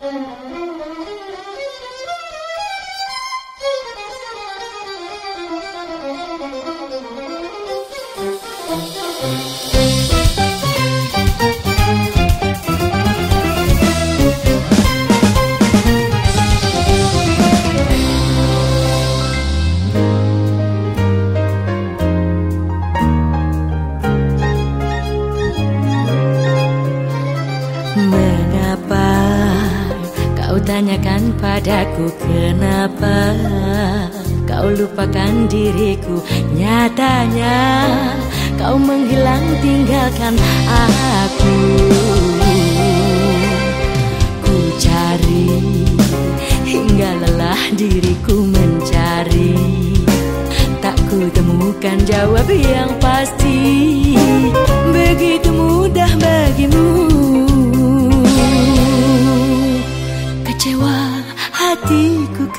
thank you. Tanyakan padaku kenapa kau lupakan diriku? Nyatanya kau menghilang tinggalkan aku. Ku cari hingga lelah diriku mencari. Tak ku temukan jawab yang pasti. Begitu mudah bagimu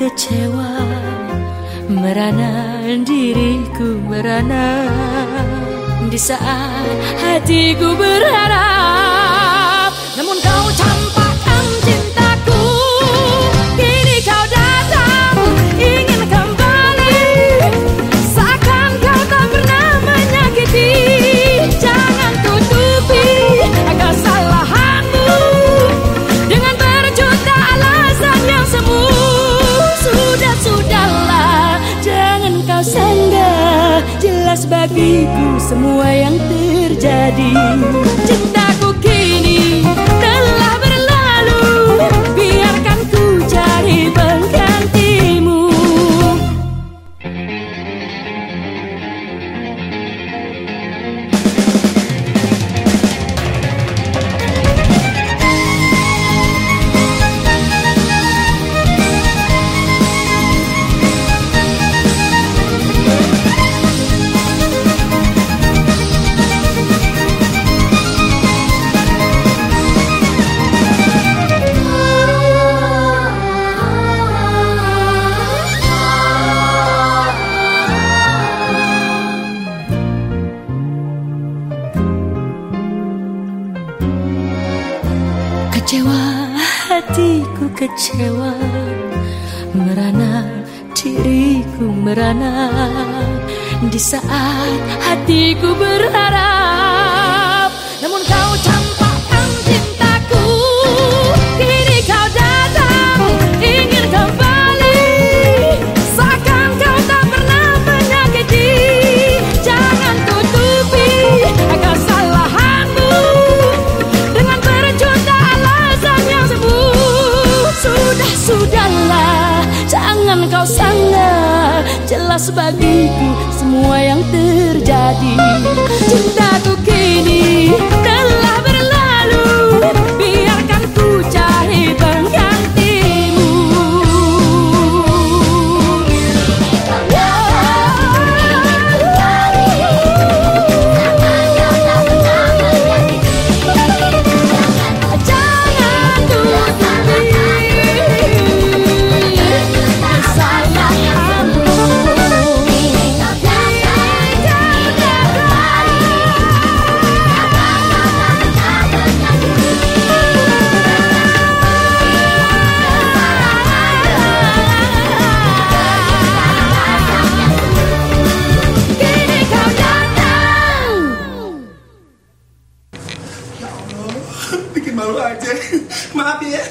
kecewa Merana diriku merana. Di saat hatiku berharap bagiku semua yang terjadi hatiku kecewa Merana diriku merana. Di saat hatiku berharap kau sanggah Jelas bagiku semua yang terjadi. Cintaku bikin malu aja. Maaf ya